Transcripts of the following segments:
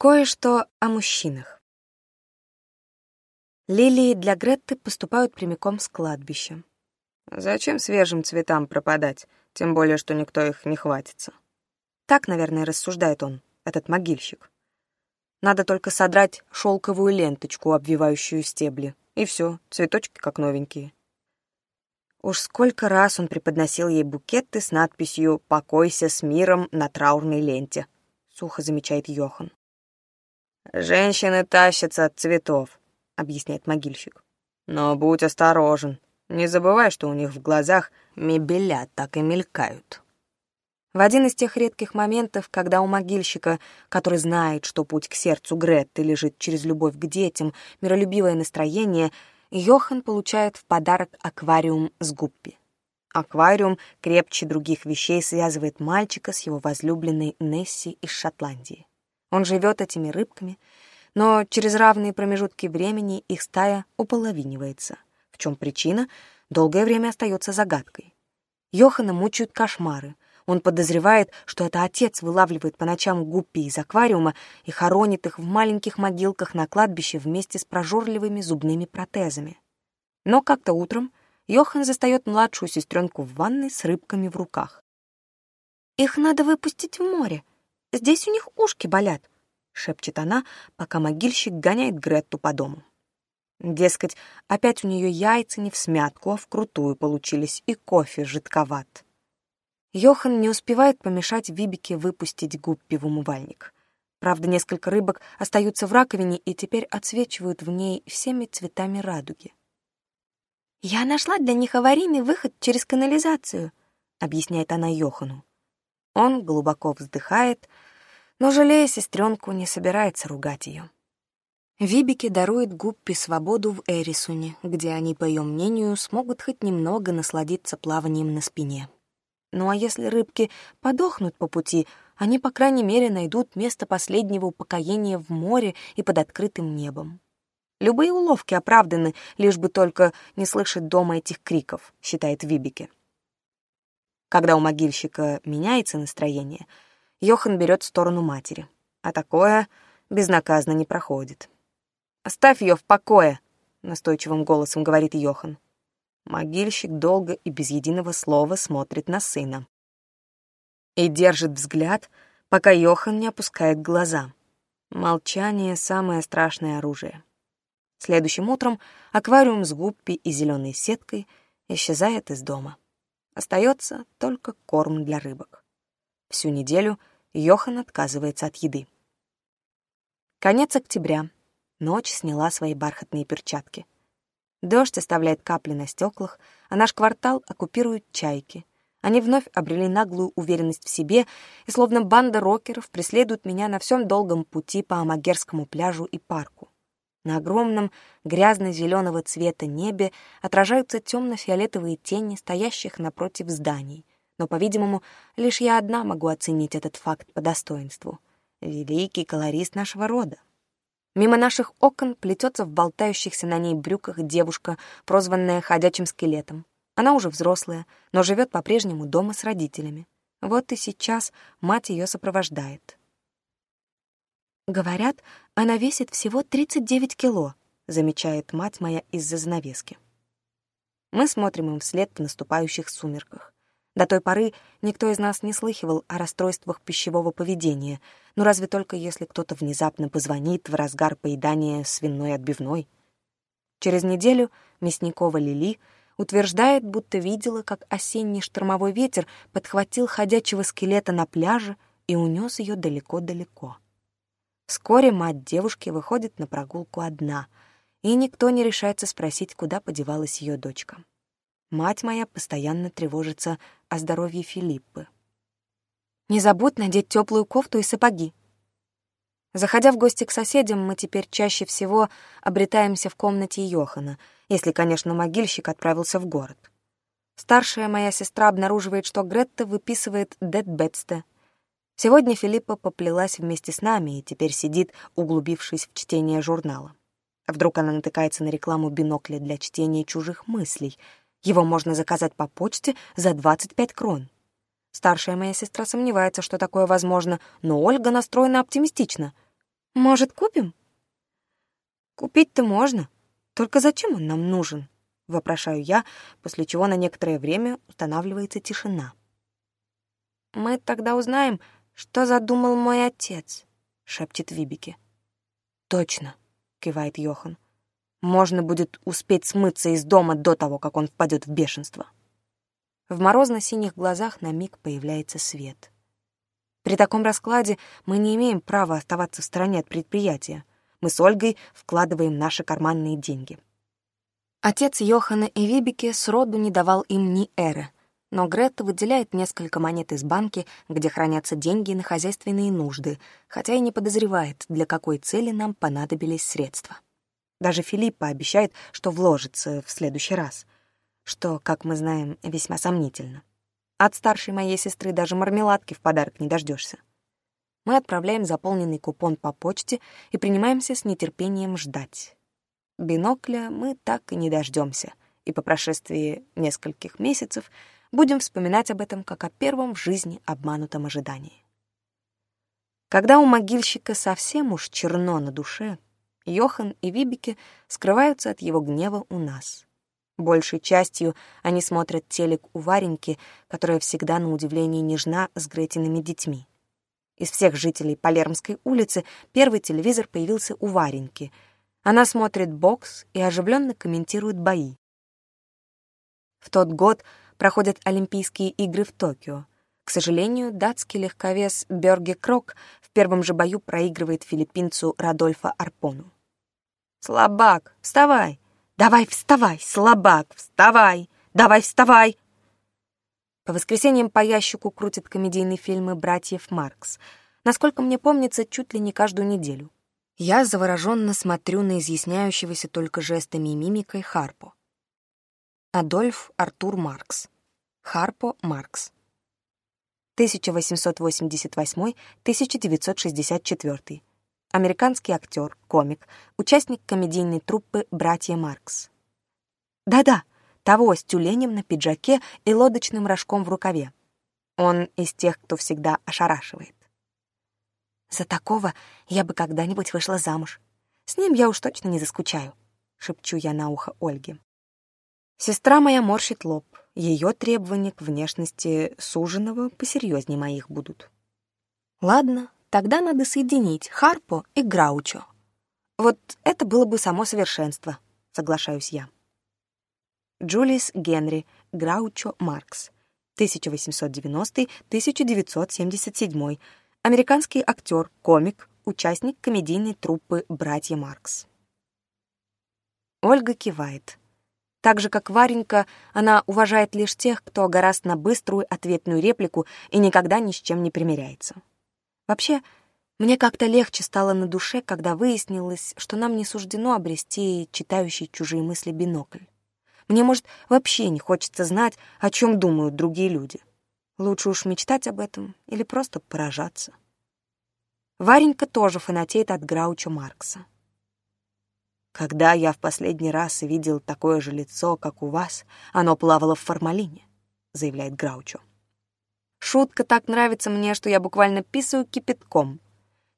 Кое-что о мужчинах. Лилии для Гретты поступают прямиком с кладбища. Зачем свежим цветам пропадать, тем более, что никто их не хватится? Так, наверное, рассуждает он, этот могильщик. Надо только содрать шелковую ленточку, обвивающую стебли, и все, цветочки как новенькие. Уж сколько раз он преподносил ей букеты с надписью «Покойся с миром на траурной ленте», — сухо замечает Йохан. «Женщины тащатся от цветов», — объясняет могильщик. «Но будь осторожен. Не забывай, что у них в глазах мебеля так и мелькают». В один из тех редких моментов, когда у могильщика, который знает, что путь к сердцу Гретты лежит через любовь к детям, миролюбивое настроение, Йохан получает в подарок аквариум с гуппи. Аквариум крепче других вещей связывает мальчика с его возлюбленной Несси из Шотландии. Он живет этими рыбками, но через равные промежутки времени их стая уполовинивается, в чем причина долгое время остается загадкой. Йохана мучают кошмары. Он подозревает, что это отец вылавливает по ночам гуппи из аквариума и хоронит их в маленьких могилках на кладбище вместе с прожорливыми зубными протезами. Но как-то утром Йохан застает младшую сестренку в ванной с рыбками в руках. «Их надо выпустить в море», «Здесь у них ушки болят», — шепчет она, пока могильщик гоняет Гретту по дому. Дескать, опять у нее яйца не в смятку, а вкрутую получились, и кофе жидковат. Йохан не успевает помешать Вибике выпустить гуппи в умывальник. Правда, несколько рыбок остаются в раковине и теперь отсвечивают в ней всеми цветами радуги. «Я нашла для них аварийный выход через канализацию», — объясняет она Йохану. Он глубоко вздыхает, но, жалея сестренку, не собирается ругать ее. Вибике дарует Гуппи свободу в Эрисуне, где они, по ее мнению, смогут хоть немного насладиться плаванием на спине. Ну а если рыбки подохнут по пути, они, по крайней мере, найдут место последнего упокоения в море и под открытым небом. Любые уловки оправданы, лишь бы только не слышать дома этих криков, считает Вибике. Когда у могильщика меняется настроение, Йохан берет сторону матери, а такое безнаказанно не проходит. «Оставь ее в покое!» — настойчивым голосом говорит Йохан. Могильщик долго и без единого слова смотрит на сына. И держит взгляд, пока Йохан не опускает глаза. Молчание — самое страшное оружие. Следующим утром аквариум с гуппи и зеленой сеткой исчезает из дома. Остается только корм для рыбок. Всю неделю Йохан отказывается от еды. Конец октября. Ночь сняла свои бархатные перчатки. Дождь оставляет капли на стеклах, а наш квартал оккупируют чайки. Они вновь обрели наглую уверенность в себе и словно банда рокеров преследуют меня на всем долгом пути по Амагерскому пляжу и парку. На огромном грязно-зеленого цвета небе отражаются темно-фиолетовые тени стоящих напротив зданий. Но, по-видимому, лишь я одна могу оценить этот факт по достоинству. Великий колорист нашего рода. Мимо наших окон плетется в болтающихся на ней брюках девушка, прозванная ходячим скелетом. Она уже взрослая, но живет по-прежнему дома с родителями. Вот и сейчас мать ее сопровождает. Говорят, она весит всего 39 кило, замечает мать моя из-за занавески. Мы смотрим им вслед в наступающих сумерках. До той поры никто из нас не слыхивал о расстройствах пищевого поведения, ну разве только если кто-то внезапно позвонит в разгар поедания свиной отбивной. Через неделю Мясникова Лили утверждает, будто видела, как осенний штормовой ветер подхватил ходячего скелета на пляже и унес ее далеко-далеко. Вскоре мать девушки выходит на прогулку одна, и никто не решается спросить, куда подевалась ее дочка. Мать моя постоянно тревожится о здоровье Филиппы. «Не забудь надеть теплую кофту и сапоги». Заходя в гости к соседям, мы теперь чаще всего обретаемся в комнате Йохана, если, конечно, могильщик отправился в город. Старшая моя сестра обнаруживает, что Гретта выписывает Дедбетста Сегодня Филиппа поплелась вместе с нами и теперь сидит, углубившись в чтение журнала. А вдруг она натыкается на рекламу бинокля для чтения чужих мыслей. Его можно заказать по почте за 25 крон. Старшая моя сестра сомневается, что такое возможно, но Ольга настроена оптимистично. «Может, купим?» «Купить-то можно. Только зачем он нам нужен?» — вопрошаю я, после чего на некоторое время устанавливается тишина. «Мы тогда узнаем, «Что задумал мой отец?» — шепчет Вибике. «Точно!» — кивает Йохан. «Можно будет успеть смыться из дома до того, как он впадет в бешенство». В морозно-синих глазах на миг появляется свет. При таком раскладе мы не имеем права оставаться в стороне от предприятия. Мы с Ольгой вкладываем наши карманные деньги. Отец Йохана и Вибике сроду не давал им ни эры, но Гретта выделяет несколько монет из банки, где хранятся деньги на хозяйственные нужды, хотя и не подозревает, для какой цели нам понадобились средства. Даже Филиппа обещает, что вложится в следующий раз, что, как мы знаем, весьма сомнительно. От старшей моей сестры даже мармеладки в подарок не дождешься. Мы отправляем заполненный купон по почте и принимаемся с нетерпением ждать. Бинокля мы так и не дождемся, и по прошествии нескольких месяцев — будем вспоминать об этом как о первом в жизни обманутом ожидании. Когда у могильщика совсем уж черно на душе, Йохан и Вибики скрываются от его гнева у нас. Большей частью они смотрят телек у Вареньки, которая всегда на удивление нежна с Гретиными детьми. Из всех жителей Палермской улицы первый телевизор появился у Вареньки. Она смотрит бокс и оживленно комментирует бои. В тот год проходят Олимпийские игры в Токио. К сожалению, датский легковес Бёрге Крок в первом же бою проигрывает филиппинцу Радольфа Арпону. «Слабак, вставай! Давай вставай, слабак, вставай! Давай вставай!» По воскресеньям по ящику крутят комедийные фильмы «Братьев Маркс». Насколько мне помнится, чуть ли не каждую неделю. Я завороженно смотрю на изъясняющегося только жестами и мимикой Харпо. Адольф Артур Маркс. Харпо Маркс. 1888-1964. Американский актер, комик, участник комедийной труппы «Братья Маркс». Да-да, того с тюленем на пиджаке и лодочным рожком в рукаве. Он из тех, кто всегда ошарашивает. За такого я бы когда-нибудь вышла замуж. С ним я уж точно не заскучаю, шепчу я на ухо Ольге. Сестра моя морщит лоб. Ее требования к внешности суженного посерьезнее моих будут. Ладно, тогда надо соединить Харпо и Граучо. Вот это было бы само совершенство, соглашаюсь я. Джулис Генри, Граучо Маркс, 1890-1977, американский актер, комик, участник комедийной труппы «Братья Маркс». Ольга кивает. Так же, как Варенька, она уважает лишь тех, кто гораст на быструю ответную реплику и никогда ни с чем не примиряется. Вообще, мне как-то легче стало на душе, когда выяснилось, что нам не суждено обрести читающий чужие мысли бинокль. Мне, может, вообще не хочется знать, о чем думают другие люди. Лучше уж мечтать об этом или просто поражаться. Варенька тоже фанатеет от Грауча Маркса. Когда я в последний раз видел такое же лицо, как у вас, оно плавало в формалине», — заявляет Граучо. «Шутка так нравится мне, что я буквально писаю кипятком».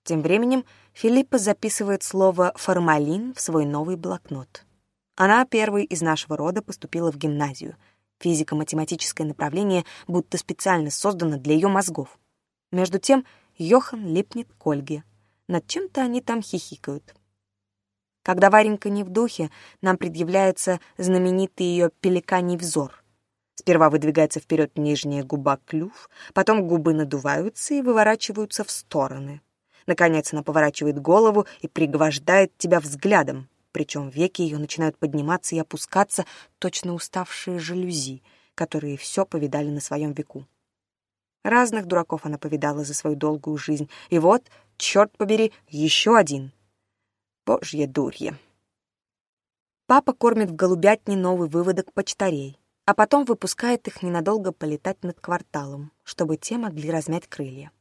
Тем временем Филиппа записывает слово «формалин» в свой новый блокнот. Она первой из нашего рода поступила в гимназию. Физико-математическое направление будто специально создано для ее мозгов. Между тем Йохан липнет к Ольге. Над чем-то они там хихикают. Когда Варенька не в духе, нам предъявляется знаменитый ее пеликаний взор. Сперва выдвигается вперед нижняя губа клюв, потом губы надуваются и выворачиваются в стороны. Наконец она поворачивает голову и пригвождает тебя взглядом, причем веки ее начинают подниматься и опускаться точно уставшие жалюзи, которые все повидали на своем веку. Разных дураков она повидала за свою долгую жизнь, и вот, черт побери, еще один — Божья дурья. Папа кормит в голубятне новый выводок почтарей, а потом выпускает их ненадолго полетать над кварталом, чтобы те могли размять крылья.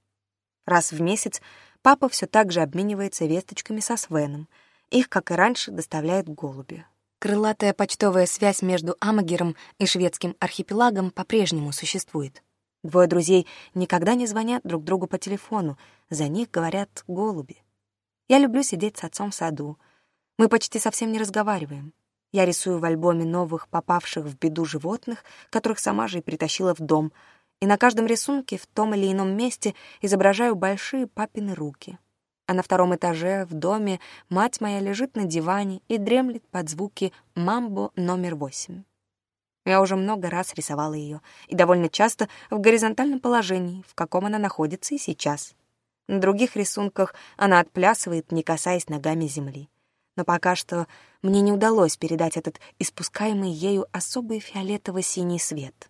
Раз в месяц папа все так же обменивается весточками со Свеном. Их, как и раньше, доставляет голуби. Крылатая почтовая связь между Амагером и шведским архипелагом по-прежнему существует. Двое друзей никогда не звонят друг другу по телефону, за них говорят голуби. Я люблю сидеть с отцом в саду. Мы почти совсем не разговариваем. Я рисую в альбоме новых, попавших в беду животных, которых сама же и притащила в дом, и на каждом рисунке в том или ином месте изображаю большие папины руки. А на втором этаже, в доме, мать моя лежит на диване и дремлет под звуки «Мамбо номер восемь». Я уже много раз рисовала ее, и довольно часто в горизонтальном положении, в каком она находится и сейчас. На других рисунках она а отплясывает, не касаясь ногами земли. Но пока что мне не удалось передать этот испускаемый ею особый фиолетово-синий свет.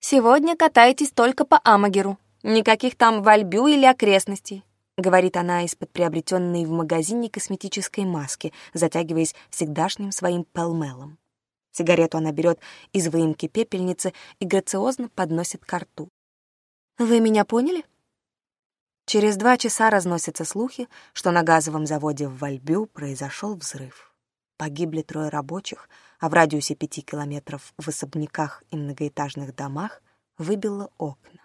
«Сегодня катайтесь только по Амагеру. Никаких там вальбю или окрестностей», — говорит она из-под приобретенной в магазине косметической маски, затягиваясь всегдашним своим пелмелом. Сигарету она берет из выемки пепельницы и грациозно подносит ко рту. «Вы меня поняли?» Через два часа разносятся слухи, что на газовом заводе в Вальбю произошел взрыв. Погибли трое рабочих, а в радиусе пяти километров в особняках и многоэтажных домах выбило окна.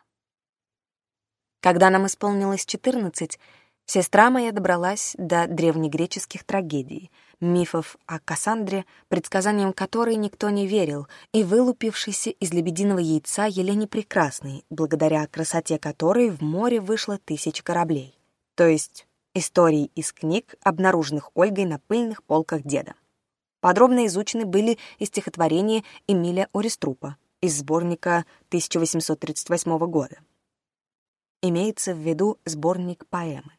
Когда нам исполнилось 14, сестра моя добралась до древнегреческих трагедий — мифов о Кассандре, предсказаниям которой никто не верил, и вылупившейся из лебединого яйца Елене Прекрасной, благодаря красоте которой в море вышло тысяч кораблей. То есть истории из книг, обнаруженных Ольгой на пыльных полках деда. Подробно изучены были и стихотворения Эмиля Ориструпа из сборника 1838 года. Имеется в виду сборник поэмы.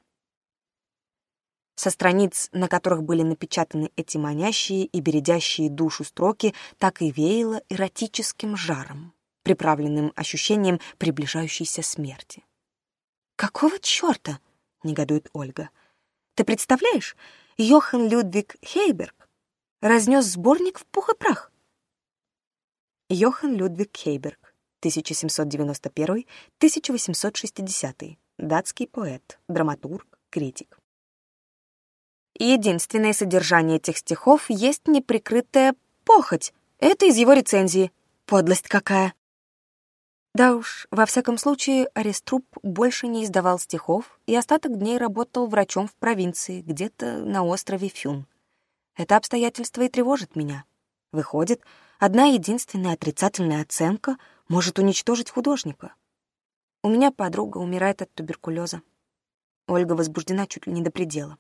Со страниц, на которых были напечатаны эти манящие и бередящие душу строки, так и веяло эротическим жаром, приправленным ощущением приближающейся смерти. «Какого черта?» — негодует Ольга. «Ты представляешь, Йохан Людвиг Хейберг разнес сборник в пух и прах». Йохан Людвиг Хейберг, 1791-1860, датский поэт, драматург, критик. Единственное содержание этих стихов есть неприкрытая похоть. Это из его рецензии. Подлость какая! Да уж, во всяком случае, Ареструб больше не издавал стихов и остаток дней работал врачом в провинции, где-то на острове Фюн. Это обстоятельство и тревожит меня. Выходит, одна единственная отрицательная оценка может уничтожить художника. У меня подруга умирает от туберкулеза. Ольга возбуждена чуть ли не до предела.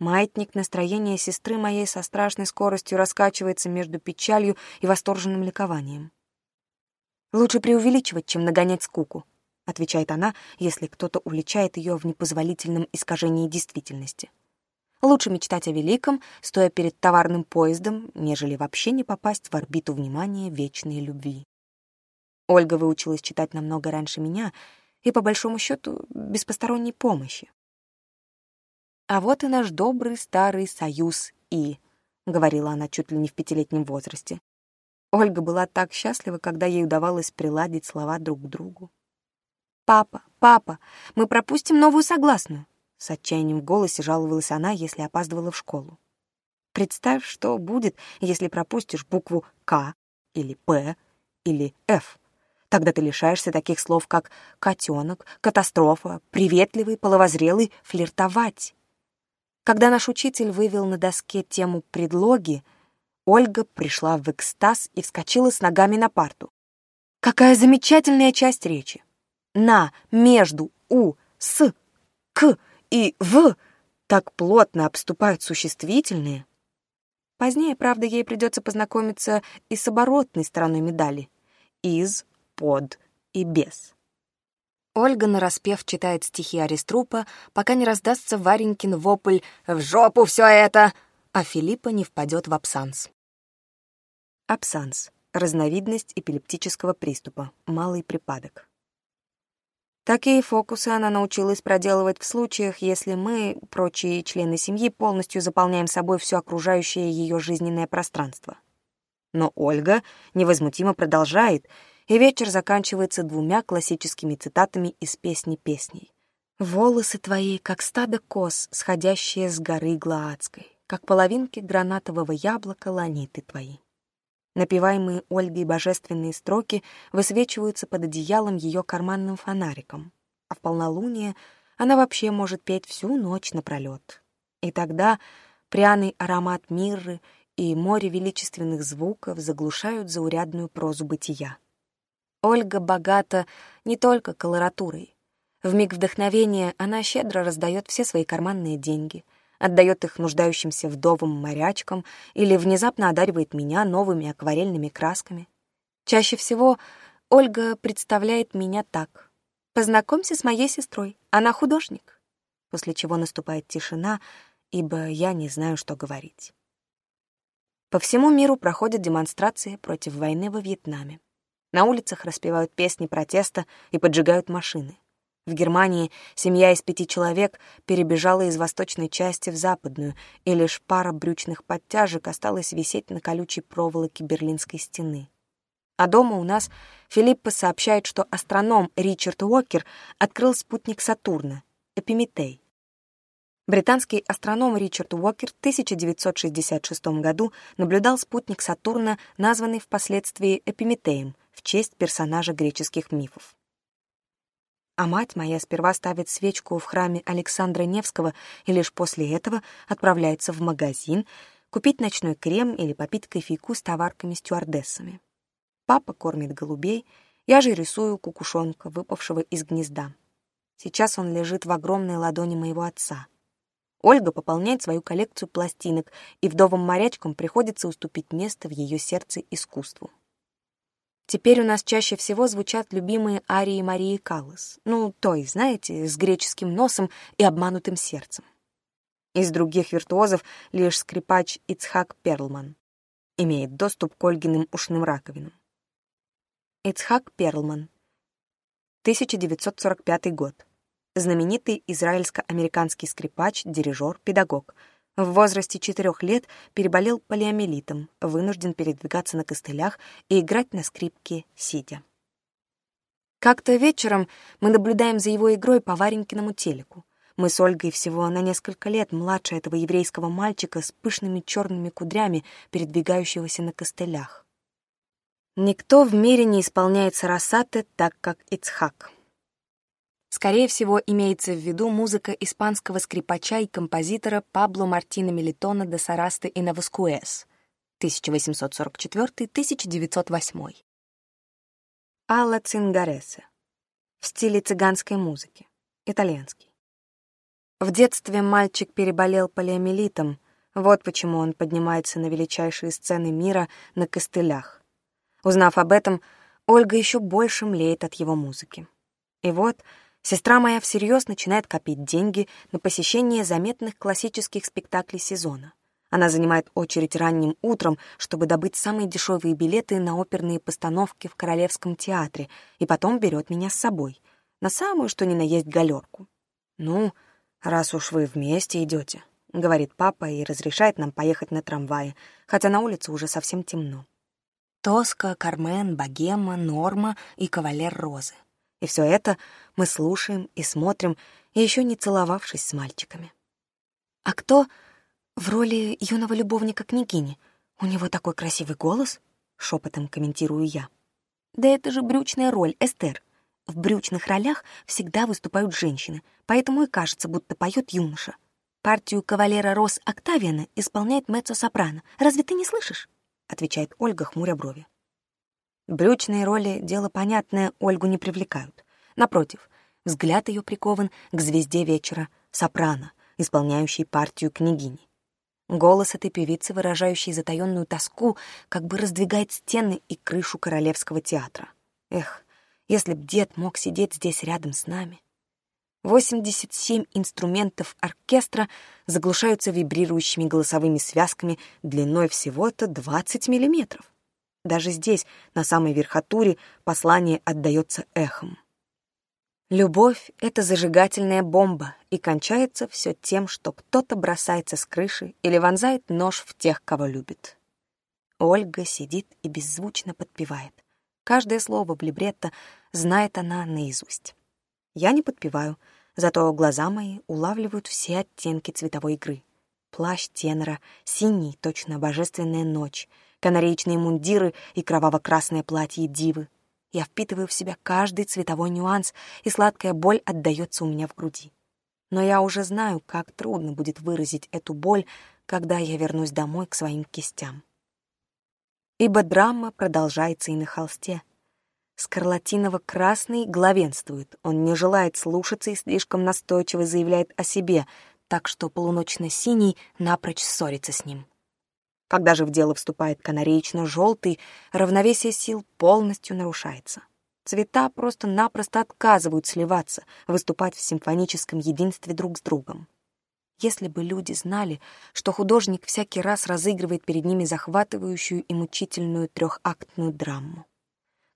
Маятник настроения сестры моей со страшной скоростью раскачивается между печалью и восторженным ликованием. «Лучше преувеличивать, чем нагонять скуку», — отвечает она, если кто-то уличает ее в непозволительном искажении действительности. «Лучше мечтать о великом, стоя перед товарным поездом, нежели вообще не попасть в орбиту внимания вечной любви». Ольга выучилась читать намного раньше меня и, по большому счету, без посторонней помощи. «А вот и наш добрый старый союз И», — говорила она чуть ли не в пятилетнем возрасте. Ольга была так счастлива, когда ей удавалось приладить слова друг к другу. «Папа, папа, мы пропустим новую согласную!» С отчаянием в голосе жаловалась она, если опаздывала в школу. «Представь, что будет, если пропустишь букву «К» или «П» или «Ф». Тогда ты лишаешься таких слов, как «котенок», «катастрофа», «приветливый», «половозрелый», «флиртовать». Когда наш учитель вывел на доске тему предлоги, Ольга пришла в экстаз и вскочила с ногами на парту. Какая замечательная часть речи! На, между, у, с, к и в так плотно обступают существительные. Позднее, правда, ей придется познакомиться и с оборотной стороной медали. Из, под и без. Ольга, нараспев, читает стихи Ариструпа, пока не раздастся Варенькин вопль «В жопу все это!», а Филиппа не впадет в абсанс. Абсанс — разновидность эпилептического приступа, малый припадок. Такие фокусы она научилась проделывать в случаях, если мы, прочие члены семьи, полностью заполняем собой все окружающее ее жизненное пространство. Но Ольга невозмутимо продолжает — и вечер заканчивается двумя классическими цитатами из «Песни песней». «Волосы твои, как стадо коз, сходящие с горы Глаадской, как половинки гранатового яблока ланиты твои». Напеваемые Ольгой божественные строки высвечиваются под одеялом ее карманным фонариком, а в полнолуние она вообще может петь всю ночь напролет. И тогда пряный аромат мирры и море величественных звуков заглушают заурядную прозу бытия. Ольга богата не только колоратурой. В миг вдохновения она щедро раздает все свои карманные деньги, отдает их нуждающимся вдовым морячкам или внезапно одаривает меня новыми акварельными красками. Чаще всего Ольга представляет меня так. «Познакомься с моей сестрой, она художник», после чего наступает тишина, ибо я не знаю, что говорить. По всему миру проходят демонстрации против войны во Вьетнаме. На улицах распевают песни протеста и поджигают машины. В Германии семья из пяти человек перебежала из восточной части в западную, и лишь пара брючных подтяжек осталась висеть на колючей проволоке Берлинской стены. А дома у нас Филиппа сообщает, что астроном Ричард Уокер открыл спутник Сатурна — Эпиметей. Британский астроном Ричард Уокер в 1966 году наблюдал спутник Сатурна, названный впоследствии Эпиметеем, в честь персонажа греческих мифов. А мать моя сперва ставит свечку в храме Александра Невского и лишь после этого отправляется в магазин купить ночной крем или попить кофейку с товарками-стюардессами. Папа кормит голубей, я же рисую кукушонка, выпавшего из гнезда. Сейчас он лежит в огромной ладони моего отца. Ольга пополняет свою коллекцию пластинок, и вдовым морячкам приходится уступить место в ее сердце искусству. Теперь у нас чаще всего звучат любимые арии Марии Каллас. Ну, той, знаете, с греческим носом и обманутым сердцем. Из других виртуозов лишь скрипач Ицхак Перлман имеет доступ к Ольгиным ушным раковинам. Ицхак Перлман, 1945 год. Знаменитый израильско-американский скрипач, дирижер, педагог — в возрасте четырех лет переболел полиомиелитом, вынужден передвигаться на костылях и играть на скрипке, сидя. Как-то вечером мы наблюдаем за его игрой по Варенькиному телеку. Мы с Ольгой всего на несколько лет младше этого еврейского мальчика с пышными черными кудрями, передвигающегося на костылях. Никто в мире не исполняет сарасаты так, как Ицхак. Скорее всего, имеется в виду музыка испанского скрипача и композитора Пабло Мартина Мелитона де Сарасты и Наваскуэс 1844-1908. Алла Цингаресе в стиле цыганской музыки, итальянский. В детстве мальчик переболел полиомиелитом, вот почему он поднимается на величайшие сцены мира на костылях. Узнав об этом, Ольга еще больше млеет от его музыки. И вот Сестра моя всерьез начинает копить деньги на посещение заметных классических спектаклей сезона. Она занимает очередь ранним утром, чтобы добыть самые дешевые билеты на оперные постановки в Королевском театре, и потом берет меня с собой, на самую что ни на есть галерку. «Ну, раз уж вы вместе идете», — говорит папа и разрешает нам поехать на трамвае, хотя на улице уже совсем темно. Тоска, Кармен, Богема, Норма и Кавалер Розы — и все это мы слушаем и смотрим, еще не целовавшись с мальчиками. А кто в роли юного любовника княгини? У него такой красивый голос, шепотом комментирую я. Да это же брючная роль, Эстер. В брючных ролях всегда выступают женщины, поэтому и кажется, будто поет юноша. Партию кавалера Рос Октавиана исполняет меццо-сопрано. Разве ты не слышишь? Отвечает Ольга, хмуря брови. Брючные роли дело понятное Ольгу не привлекают. Напротив, взгляд ее прикован к звезде вечера сопрано, исполняющей партию княгини. Голос этой певицы, выражающий затаенную тоску, как бы раздвигает стены и крышу королевского театра. Эх, если б дед мог сидеть здесь рядом с нами. 87 инструментов оркестра заглушаются вибрирующими голосовыми связками длиной всего-то 20 миллиметров. Даже здесь, на самой верхотуре, послание отдается эхом. Любовь — это зажигательная бомба, и кончается все тем, что кто-то бросается с крыши или вонзает нож в тех, кого любит. Ольга сидит и беззвучно подпевает. Каждое слово Блибретта знает она наизусть. Я не подпеваю, зато глаза мои улавливают все оттенки цветовой игры. Плащ тенора, синий, точно божественная ночь — канареечные мундиры и кроваво-красные платья дивы. Я впитываю в себя каждый цветовой нюанс, и сладкая боль отдается у меня в груди. Но я уже знаю, как трудно будет выразить эту боль, когда я вернусь домой к своим кистям. Ибо драма продолжается и на холсте. Скарлатиново-красный главенствует, он не желает слушаться и слишком настойчиво заявляет о себе, так что полуночно-синий напрочь ссорится с ним. Когда же в дело вступает канареечно-желтый, равновесие сил полностью нарушается. Цвета просто-напросто отказывают сливаться, выступать в симфоническом единстве друг с другом. Если бы люди знали, что художник всякий раз разыгрывает перед ними захватывающую и мучительную трехактную драму.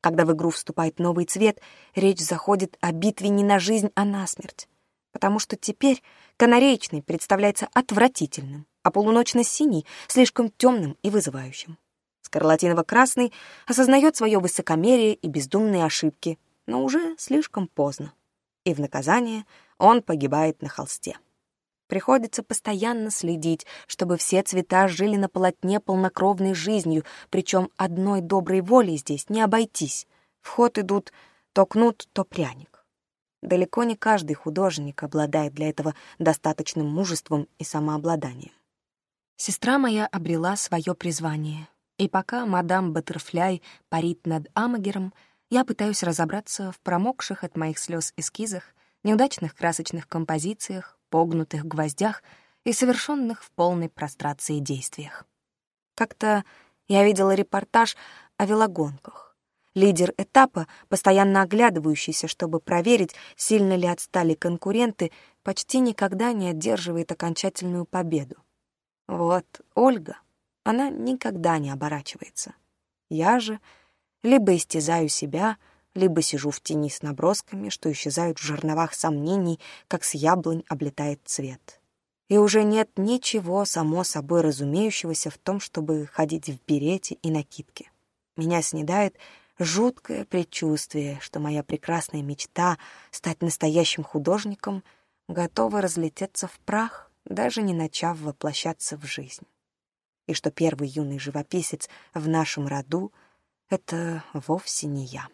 Когда в игру вступает новый цвет, речь заходит о битве не на жизнь, а на смерть. Потому что теперь канареечный представляется отвратительным, а полуночно-синий слишком темным и вызывающим. Скарлатиново-красный осознает свое высокомерие и бездумные ошибки, но уже слишком поздно. И в наказание он погибает на холсте. Приходится постоянно следить, чтобы все цвета жили на полотне полнокровной жизнью, причем одной доброй воли здесь не обойтись. В ход идут то кнут, то пряник. Далеко не каждый художник обладает для этого достаточным мужеством и самообладанием. Сестра моя обрела свое призвание. И пока мадам Баттерфляй парит над Амагером, я пытаюсь разобраться в промокших от моих слез эскизах, неудачных красочных композициях, погнутых гвоздях и совершенных в полной прострации действиях. Как-то я видела репортаж о велогонках. Лидер этапа, постоянно оглядывающийся, чтобы проверить, сильно ли отстали конкуренты, почти никогда не одерживает окончательную победу. Вот Ольга, она никогда не оборачивается. Я же либо истязаю себя, либо сижу в тени с набросками, что исчезают в жерновах сомнений, как с яблонь облетает цвет. И уже нет ничего само собой разумеющегося в том, чтобы ходить в берете и накидке. Меня снедает жуткое предчувствие, что моя прекрасная мечта стать настоящим художником готова разлететься в прах — даже не начав воплощаться в жизнь. И что первый юный живописец в нашем роду — это вовсе не я.